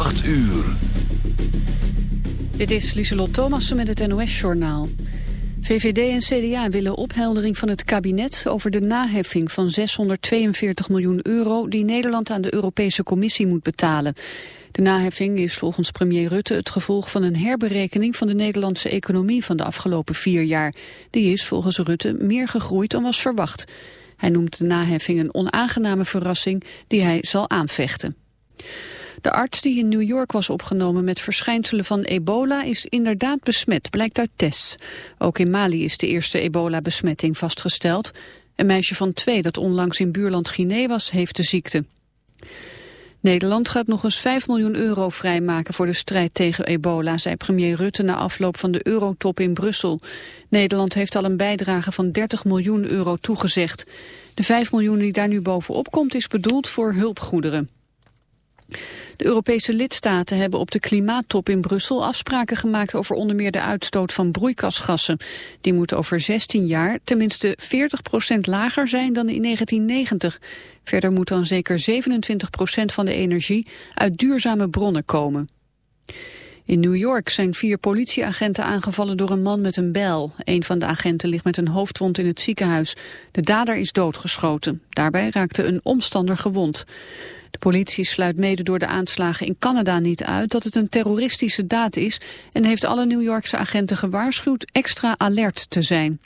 8 uur. Dit is Lieselot Thomassen met het NOS-journaal. VVD en CDA willen opheldering van het kabinet over de naheffing van 642 miljoen euro die Nederland aan de Europese Commissie moet betalen. De naheffing is volgens premier Rutte het gevolg van een herberekening van de Nederlandse economie van de afgelopen vier jaar. Die is volgens Rutte meer gegroeid dan was verwacht. Hij noemt de naheffing een onaangename verrassing die hij zal aanvechten. De arts die in New York was opgenomen met verschijnselen van ebola is inderdaad besmet, blijkt uit tests. Ook in Mali is de eerste ebola-besmetting vastgesteld. Een meisje van twee dat onlangs in buurland Guinea was, heeft de ziekte. Nederland gaat nog eens 5 miljoen euro vrijmaken voor de strijd tegen ebola, zei premier Rutte na afloop van de eurotop in Brussel. Nederland heeft al een bijdrage van 30 miljoen euro toegezegd. De 5 miljoen die daar nu bovenop komt is bedoeld voor hulpgoederen. De Europese lidstaten hebben op de klimaattop in Brussel afspraken gemaakt over onder meer de uitstoot van broeikasgassen. Die moet over 16 jaar tenminste 40% lager zijn dan in 1990. Verder moet dan zeker 27% van de energie uit duurzame bronnen komen. In New York zijn vier politieagenten aangevallen door een man met een bijl. Een van de agenten ligt met een hoofdwond in het ziekenhuis. De dader is doodgeschoten. Daarbij raakte een omstander gewond. Politie sluit mede door de aanslagen in Canada niet uit dat het een terroristische daad is en heeft alle New Yorkse agenten gewaarschuwd extra alert te zijn.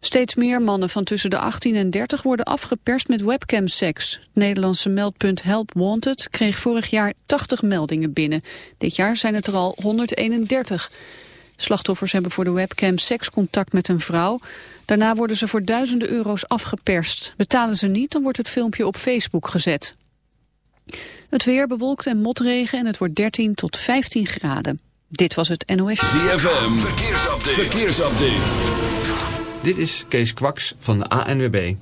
Steeds meer mannen van tussen de 18 en 30 worden afgeperst met webcamseks. Het Nederlandse meldpunt Help Wanted kreeg vorig jaar 80 meldingen binnen. Dit jaar zijn het er al 131. Slachtoffers hebben voor de webcam sekscontact met een vrouw. Daarna worden ze voor duizenden euro's afgeperst. Betalen ze niet, dan wordt het filmpje op Facebook gezet. Het weer bewolkt en motregen en het wordt 13 tot 15 graden. Dit was het NOS. ZFM, verkeersupdate. verkeersupdate. Dit is Kees Kwaks van de ANWB.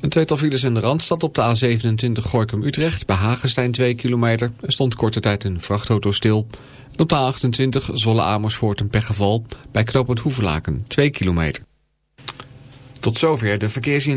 Een tweetal files in de Randstad op de A27 Gorkum-Utrecht... bij Hagenstein 2 kilometer. Er stond korte tijd een vrachtauto stil. En op de A28 Zwolle-Amersfoort een pechgeval... bij knooppunt Hoevelaken 2 kilometer. Tot zover de verkeersin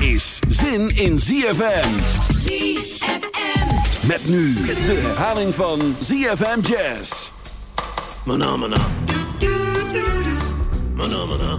Is zin in ZFM. ZFM. Met nu de herhaling van ZFM Jazz. Mana mana. Mana mana.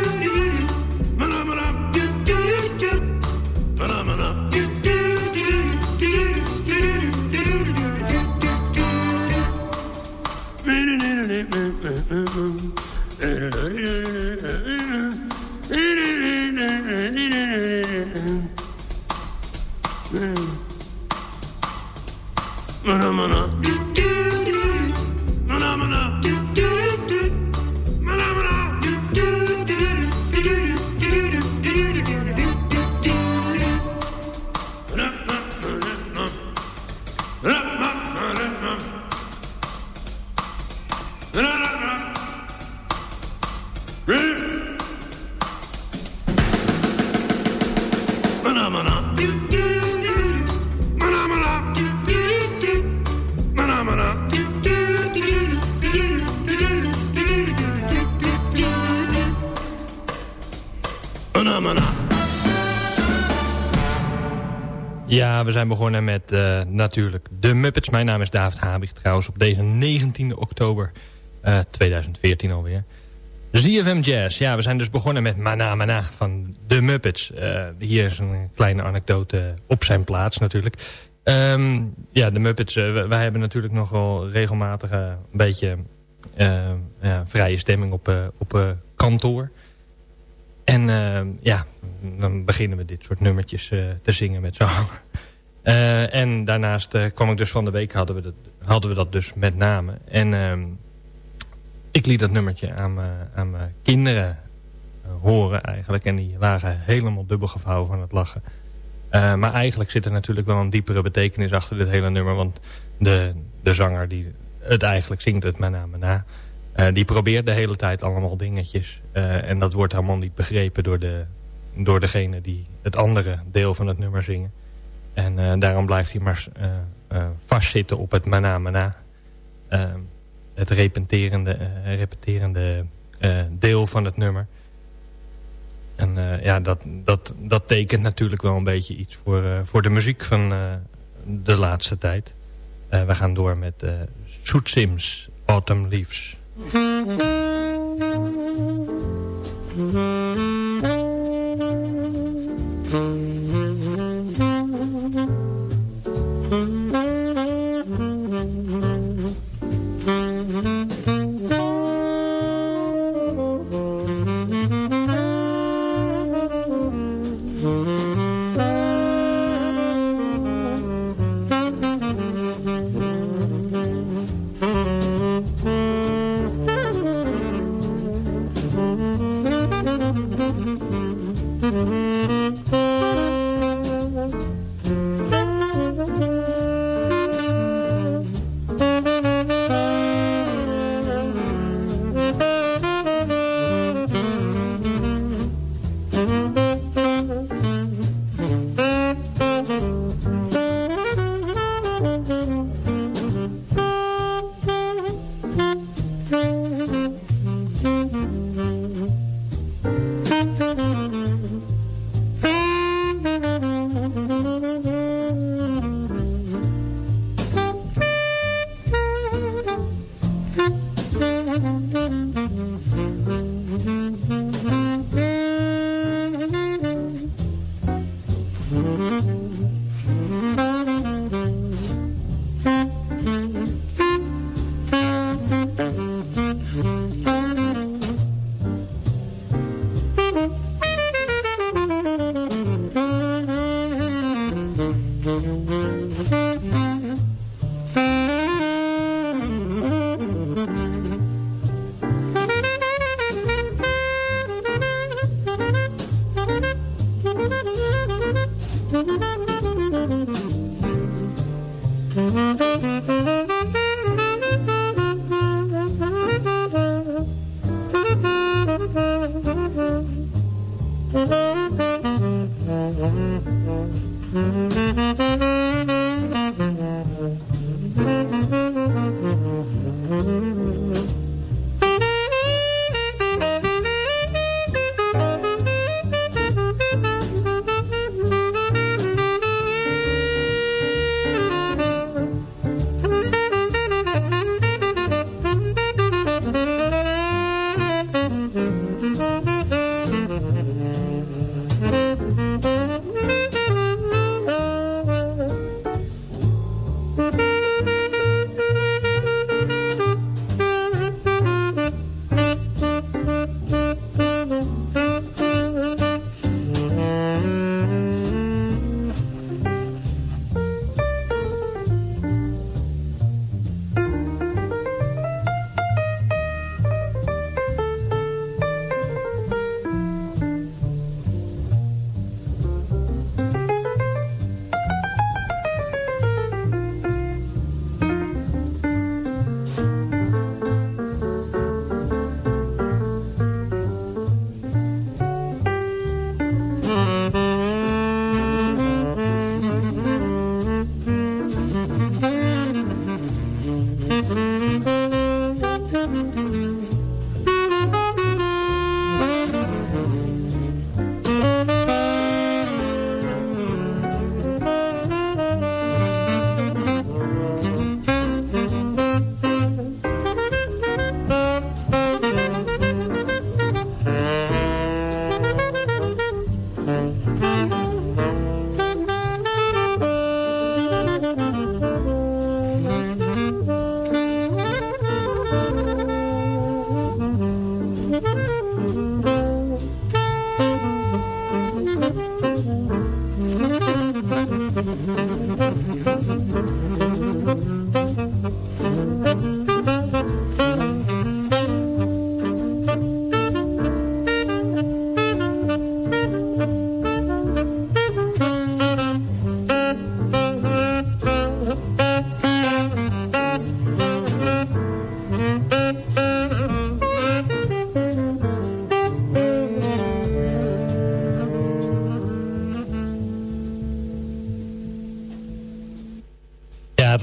Mana mana. We zijn begonnen met eh, natuurlijk de Muppets. Mijn naam is David Habig trouwens op deze 19 oktober eh, 2014 alweer. ZFM Jazz. Ja, we zijn dus begonnen met Mana Mana van de Muppets. Eh, hier is een kleine anekdote op zijn plaats natuurlijk. Ehm, ja, de Muppets. eh, wij hebben natuurlijk nogal regelmatig eh, een beetje eh, ja, vrije stemming op, eh, op eh, kantoor. En eh, ja, dan beginnen we dit soort nummertjes eh, te zingen met z'n Eh, en daarnaast eh, kwam ik dus van de week, hadden we dat, hadden we dat dus met name. En ehm, ik liet dat nummertje aan, mijn- kinderen eh, horen eigenlijk. En die lagen helemaal dubbel gevouwen van het lachen. Maar eigenlijk zit er natuurlijk wel een diepere betekenis achter dit hele nummer. Want de, de zanger die het eigenlijk zingt, het mijn naam na... die probeert de hele tijd allemaal dingetjes. En dat wordt helemaal niet begrepen door, de, door degene die het andere deel van het nummer zingen. En eh, daarom blijft hij maar eh, vastzitten op het mana mana. Eh, het repeterende, repeterende deel van het nummer. En ja, dat, dat, dat tekent natuurlijk wel een beetje iets voor, voor de muziek van de laatste tijd. We gaan door met eh Soet Sims, Autumn Leaves.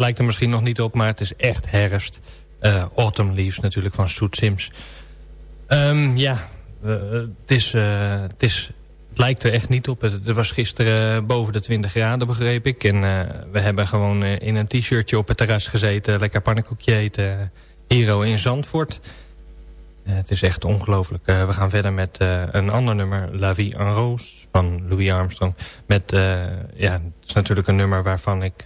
lijkt er misschien nog niet op, maar het is echt herfst. Uh, Autumn Leaves natuurlijk van Soet Sims. Um, ja, uh, het, is, het, is, lijkt er echt niet op. Het, het was gisteren boven de 20 graden, begreep ik. En we hebben gewoon in een t-shirtje op het terras gezeten. Lekker pannenkoekje eten. Hero in Zandvoort. het is echt ongelooflijk. we gaan verder met een ander nummer. La Vie en Rose van Louis Armstrong. Met, ja, het is natuurlijk een nummer waarvan ik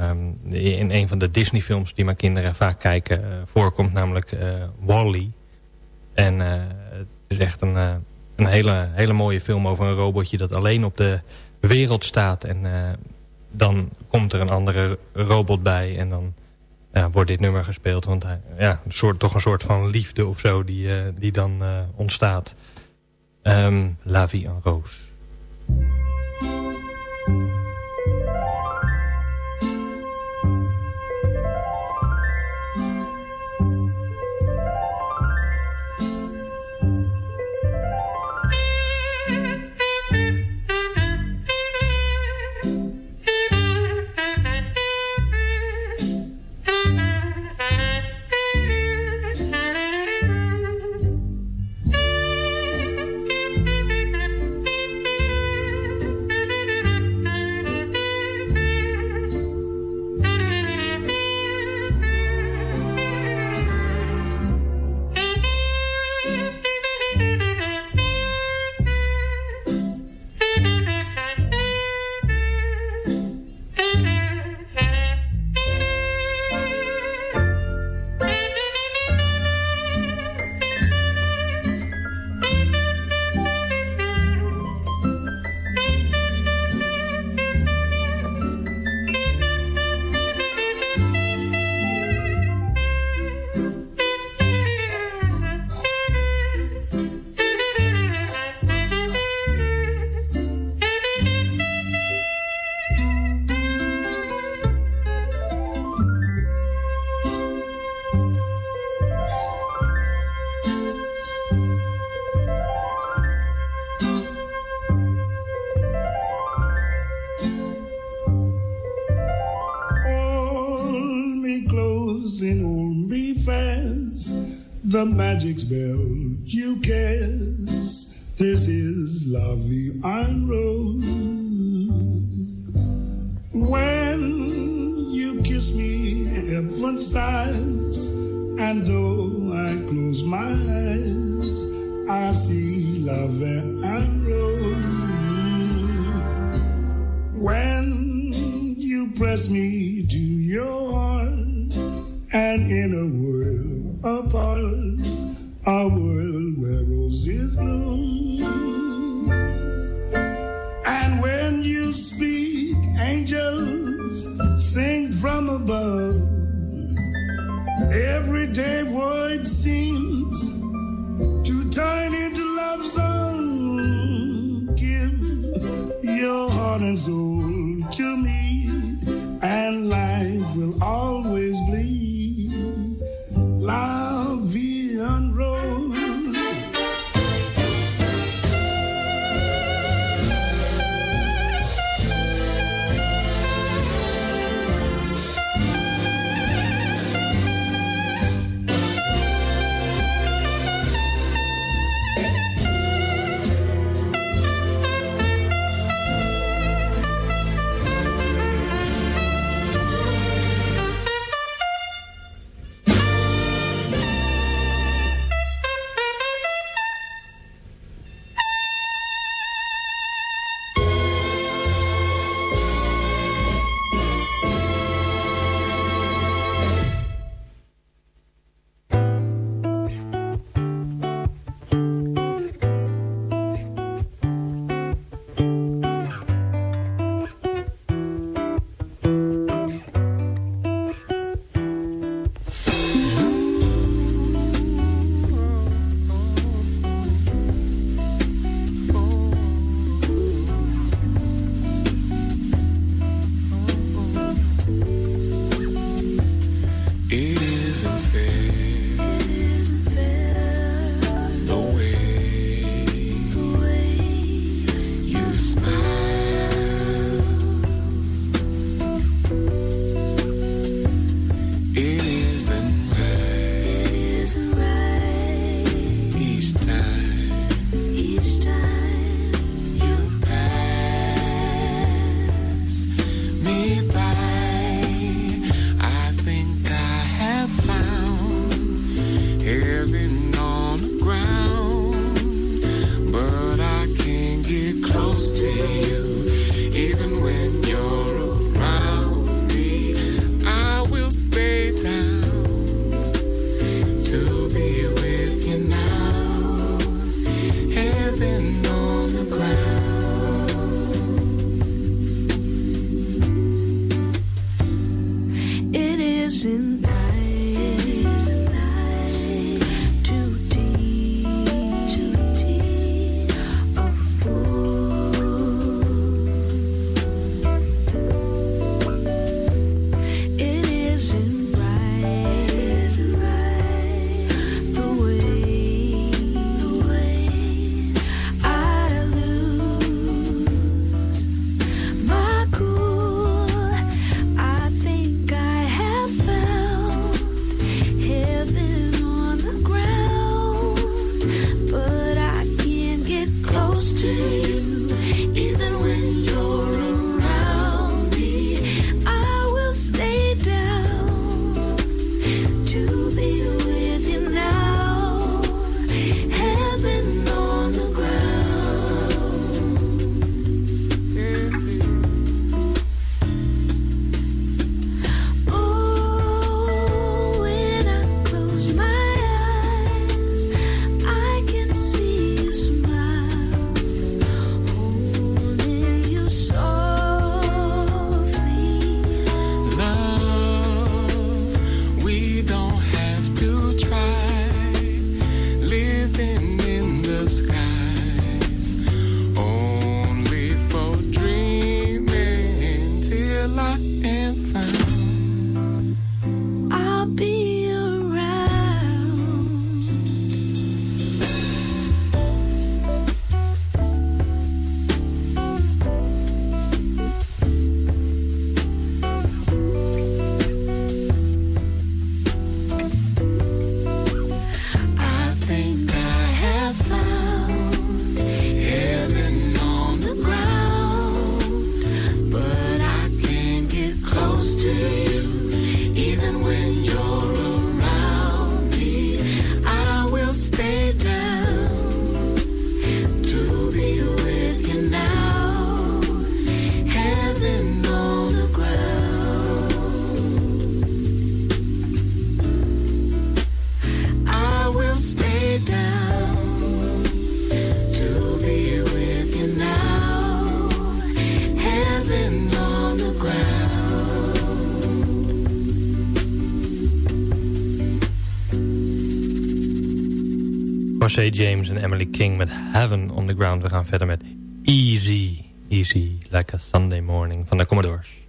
um, in een van de Disney films die mijn kinderen vaak kijken uh, voorkomt. Namelijk uh, Wall-E. En uh, het is echt een, een hele, hele mooie film over een robotje dat alleen op de wereld staat. En dan komt er een andere robot bij en dan ja, wordt dit nummer gespeeld. Want ja, een soort, toch een soort van liefde of zo die, die dan ontstaat. Um, La Vie en Rose. This is Vie en Rose. When you kiss me, heaven sighs, and though I close my eyes, I see love and rose. When you press me to your heart, and in a world apart, a world where roses bloom. From above. Everyday word seems to turn into love song. Give your heart and soul to me, and life will always be la lost in Jose James en Emily King met Heaven on the Ground. We gaan verder met Easy, Easy, Like a Sunday Morning van de Commodores.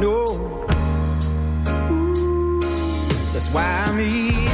No, that's why I need. here.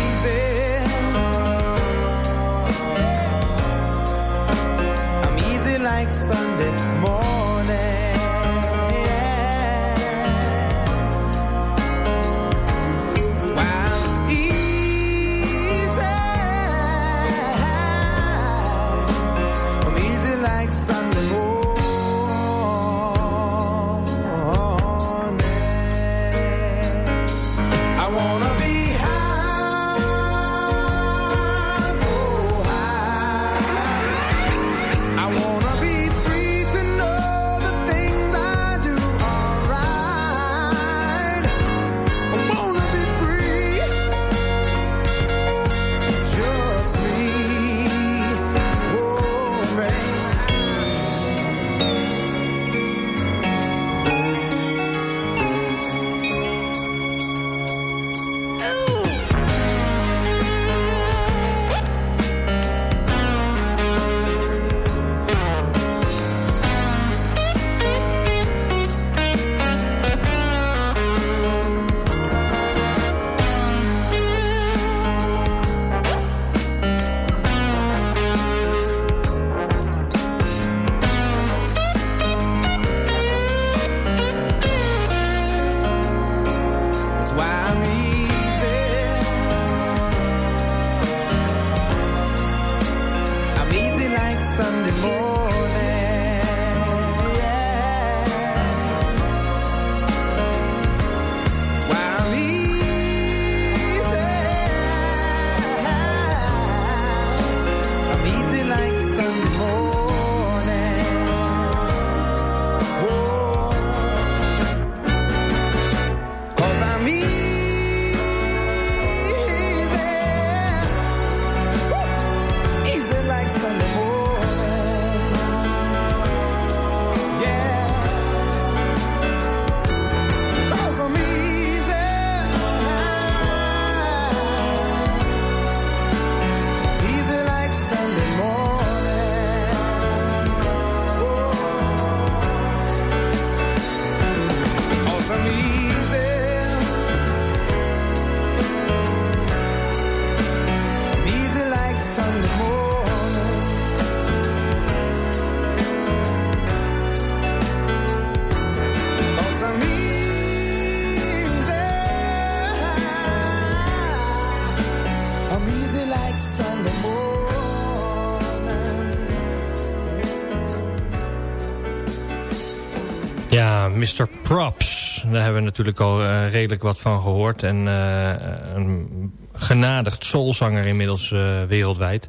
Daar hebben we natuurlijk al eh, redelijk wat van gehoord. En eh, een genadigd soulzanger inmiddels eh, wereldwijd.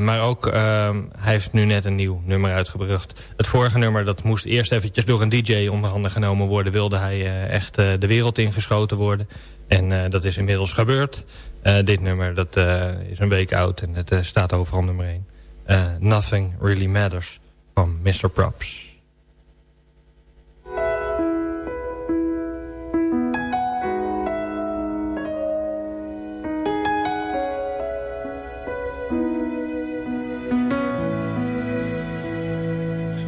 Maar ook, eh, hij heeft nu net een nieuw nummer uitgebracht. Het vorige nummer, dat moest eerst eventjes door een DJ onder handen genomen worden. Wilde hij echt de wereld ingeschoten worden. En dat is inmiddels gebeurd. Dit nummer, dat is een week oud en het staat overal nummer 1. Nothing Really Matters van Mr. Props.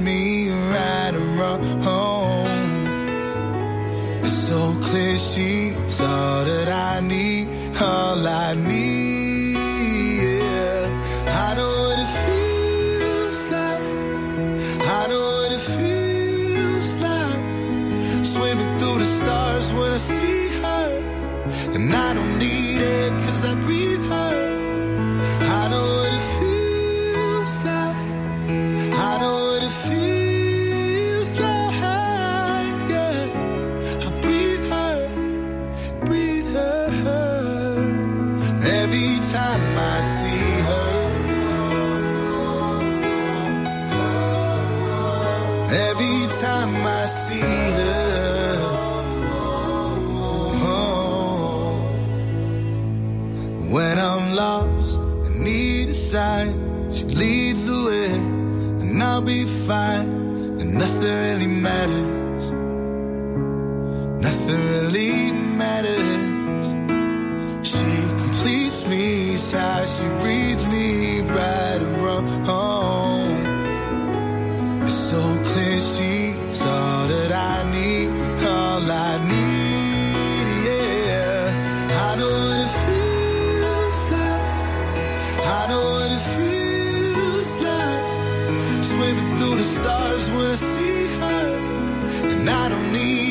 Me right and wrong. It's so clear she's all that I need, all I need. Stars when I see her. And I don't need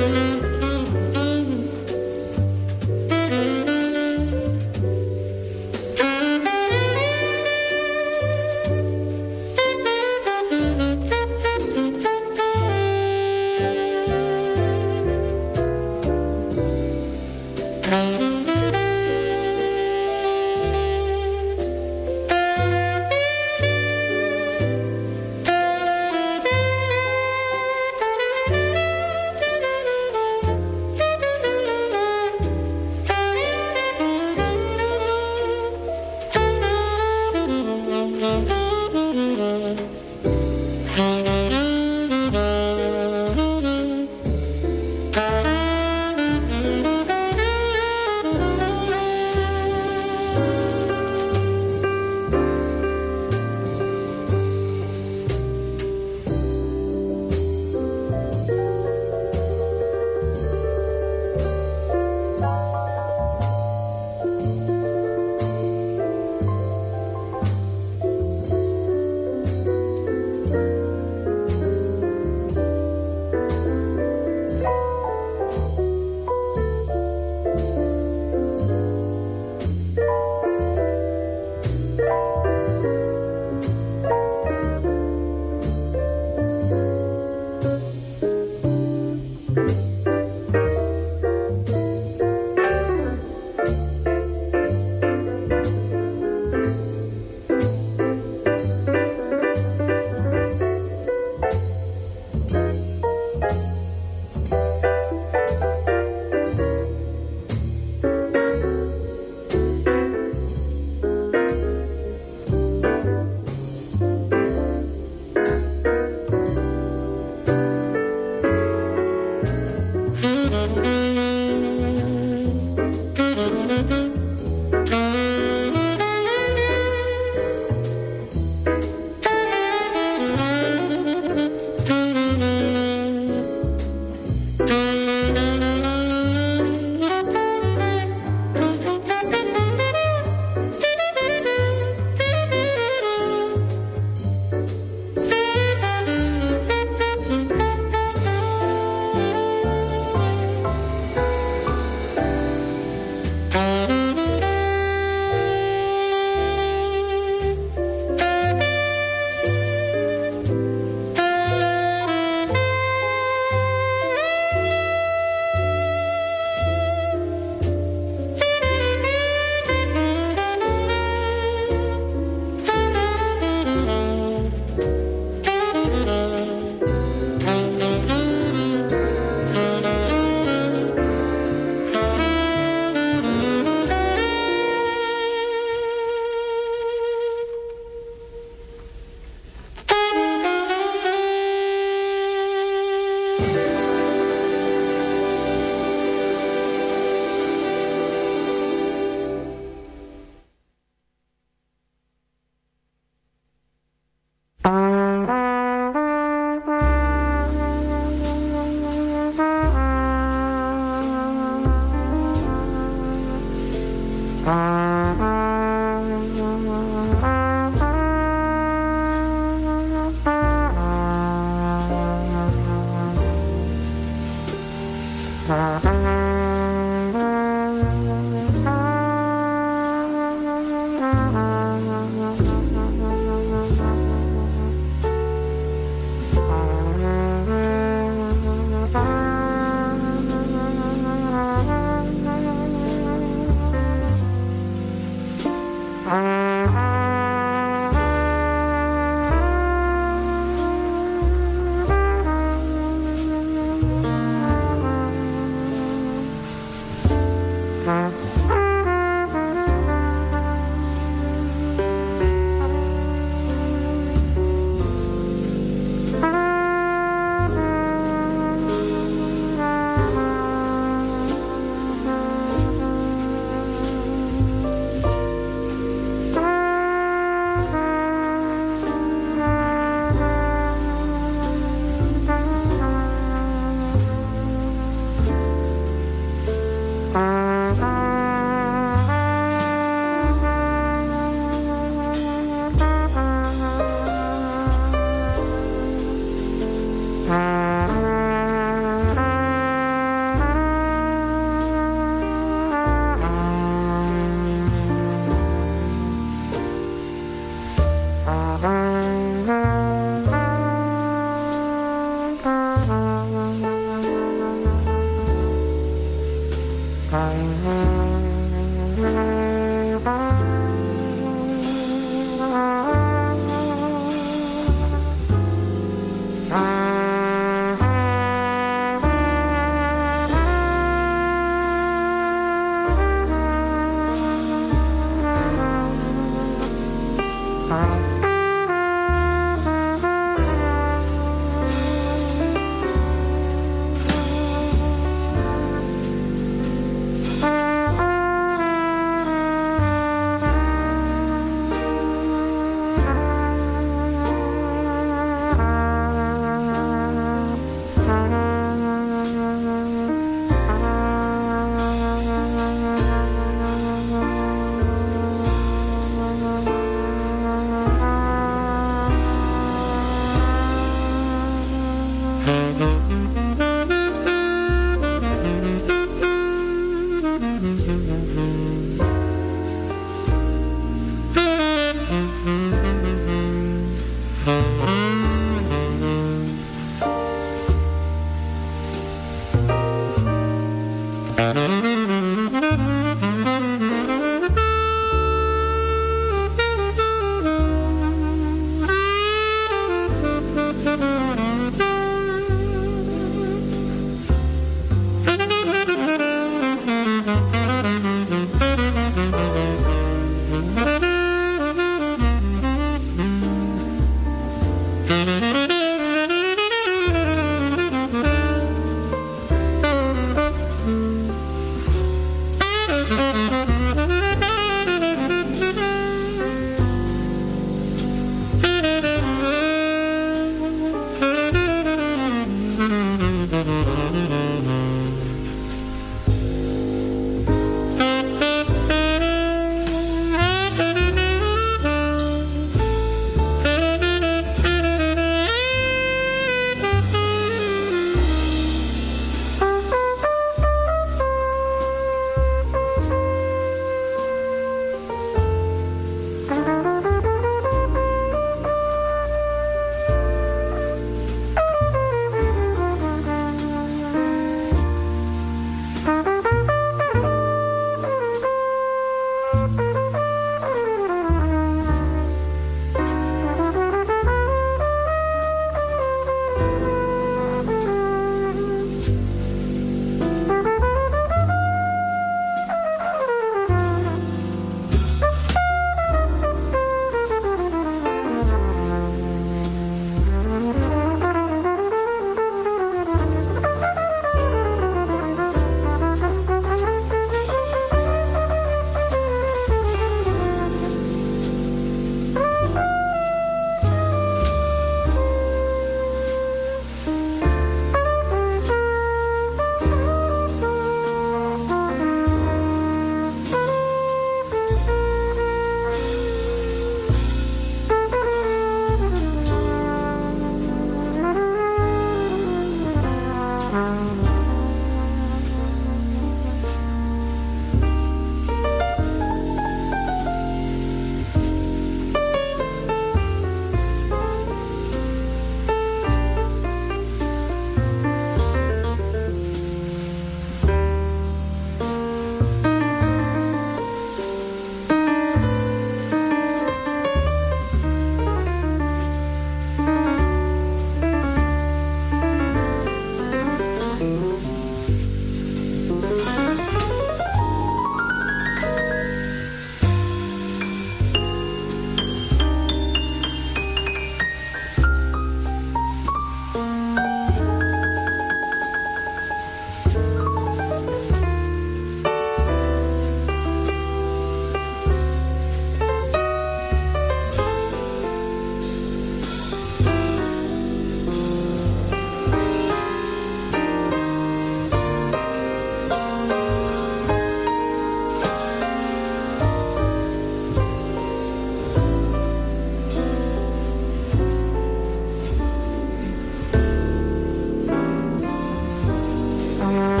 Ja,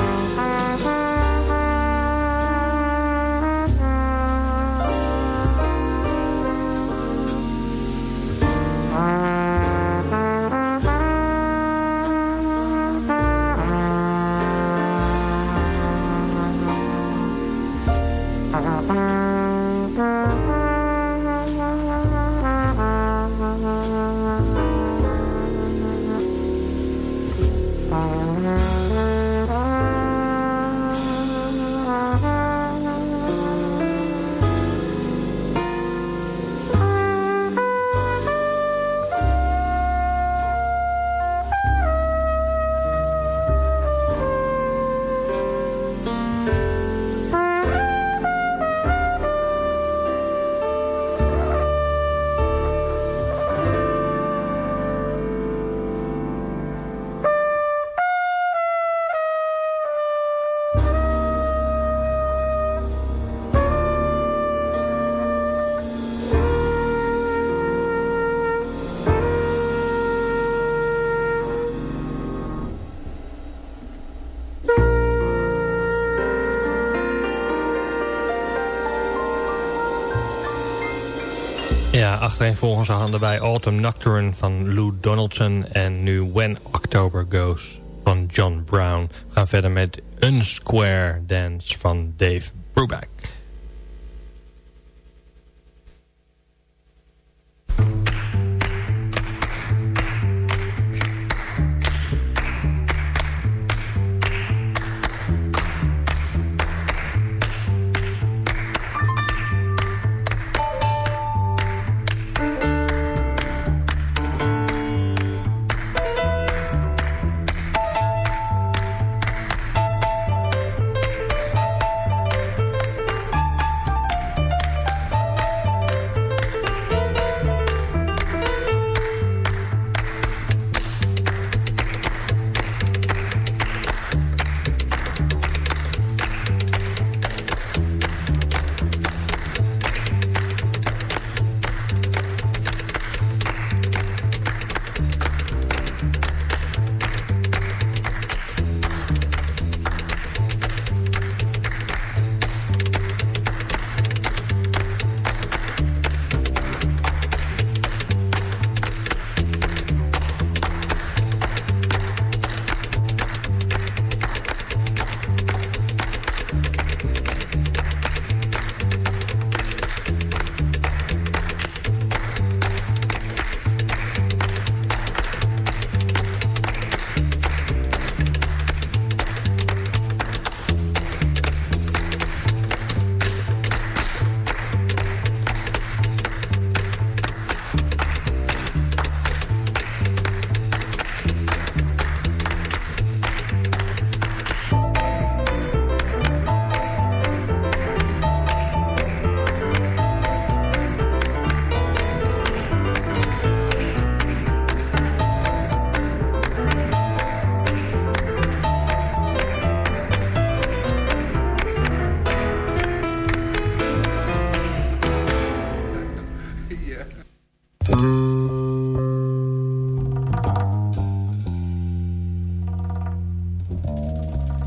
achtereenvolgens hadden wij Autumn Nocturne van Lou Donaldson... en nu When October Goes van John Brown. We gaan verder met Een Square Dance van Dave Brubeck.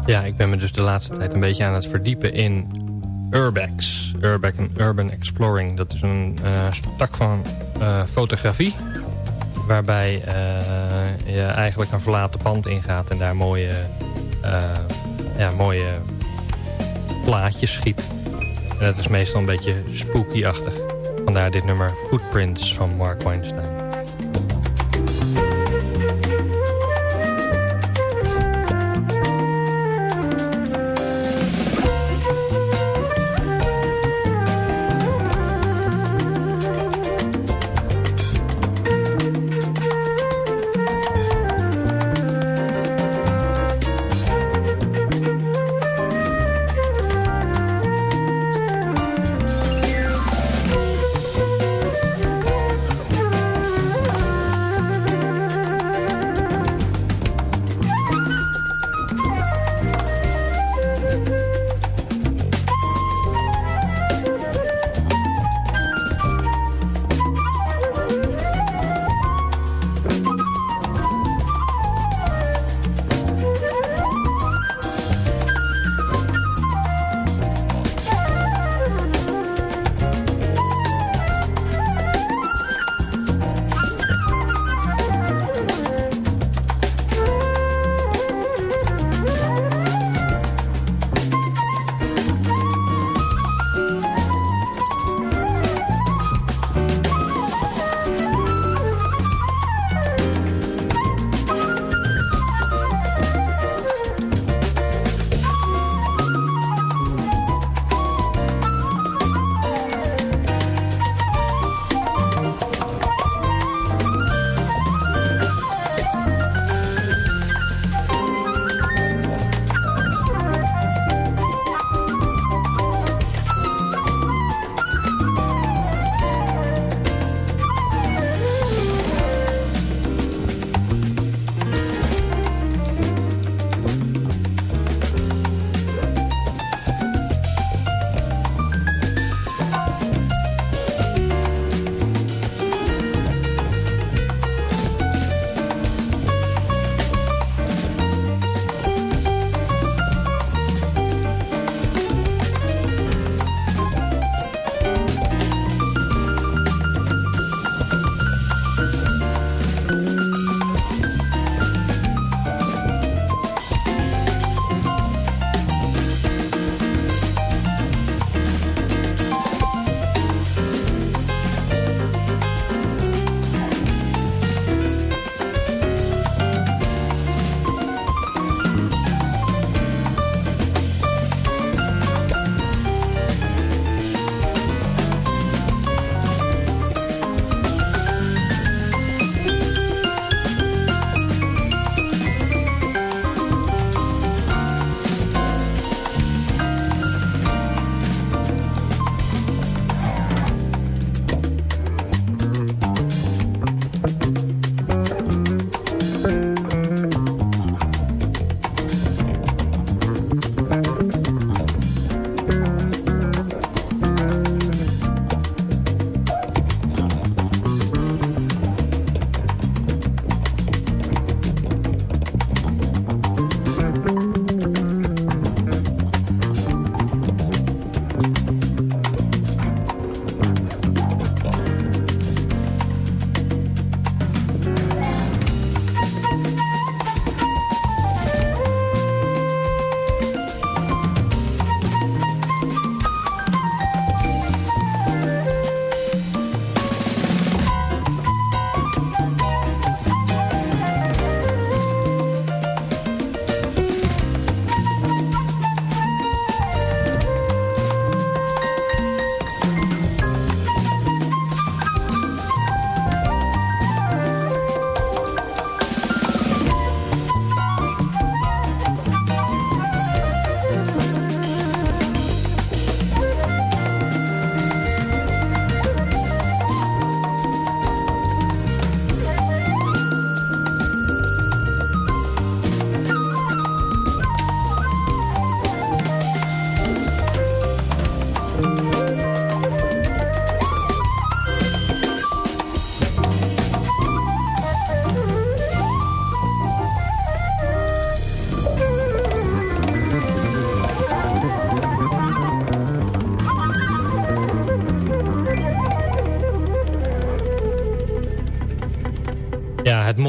Ja, ik ben me dus de laatste tijd een beetje aan het verdiepen in Urbex. Urbex en Urban Exploring. Dat is een uh, tak van uh, fotografie. Waarbij uh, je eigenlijk een verlaten pand ingaat en daar mooie, ja, mooie plaatjes schiet. En dat is meestal een beetje spooky-achtig. Vandaar dit nummer Footprints van Mark Weinstein.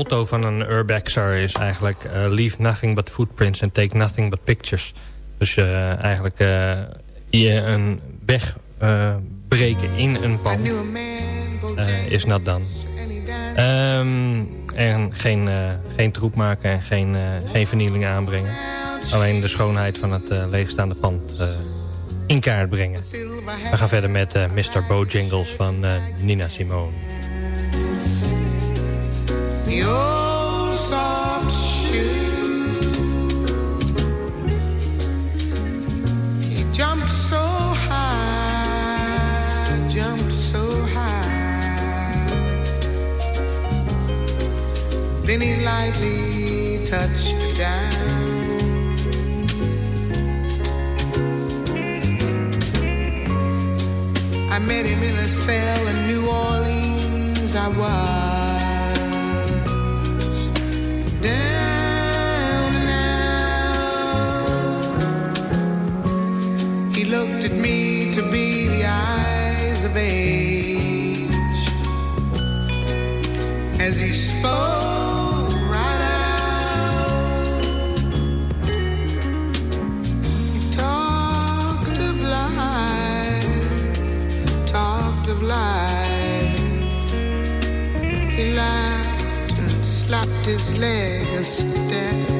Motto van een urbexer is eigenlijk... eh, leave nothing but footprints and take nothing but pictures. Dus eh, eigenlijk eh, je een weg breken in een pand is nat dan. Ehm, en geen, geen troep maken en geen, geen vernieling aanbrengen. Alleen de schoonheid van het leegstaande pand in kaart brengen. We gaan verder met Mr. Bojangles van Nina Simone. Soft shoe. He jumped so high, jumped so high. Then he lightly touched the ground. I met him in a cell in New Orleans. I was leg a.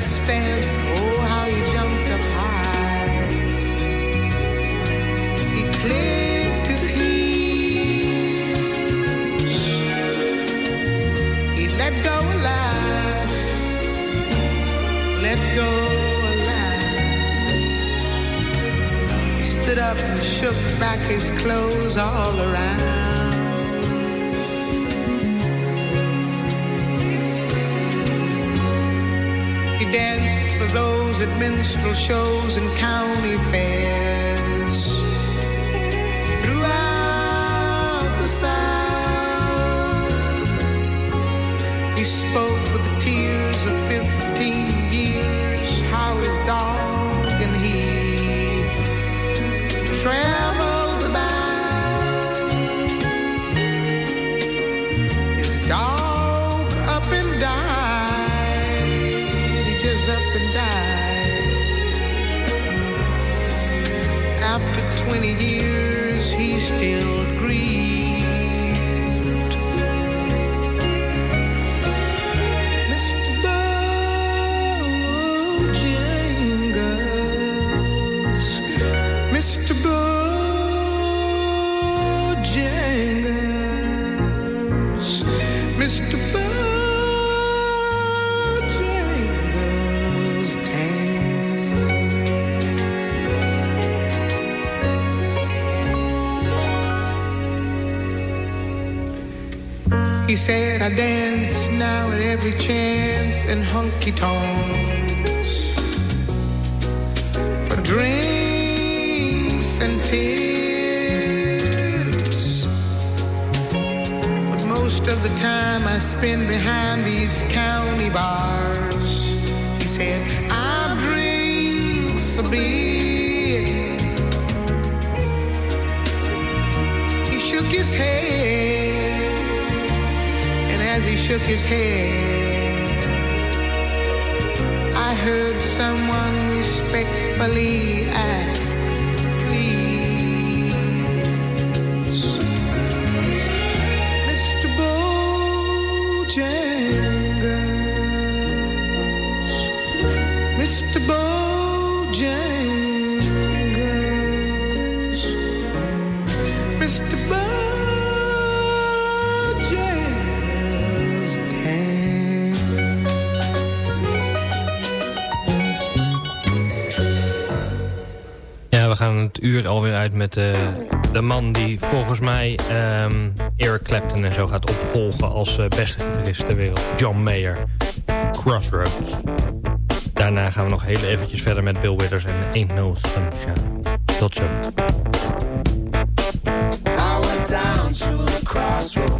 a better. Oh, how he jumped up high. He clicked his heels. He let go alive. Let go alive. He stood up and shook back his clothes all around. At minstrel shows and county fairs. Dance now at every chance in honky tonks for drinks and tips. But most of the time I spend behind these county bars. He said, I drink a beer. He shook his head. As he shook his head, I heard someone respectfully ask, please. Mr. Bojangles, Mr. gaan het uur alweer uit met eh, de man die volgens mij ehm, Eric Clapton en zo gaat opvolgen als eh, beste gitarist ter wereld. John Mayer. Crossroads. Daarna gaan we nog heel eventjes verder met Bill Withers en Ain't No Sunshine. Tot zo. Down the crossroads,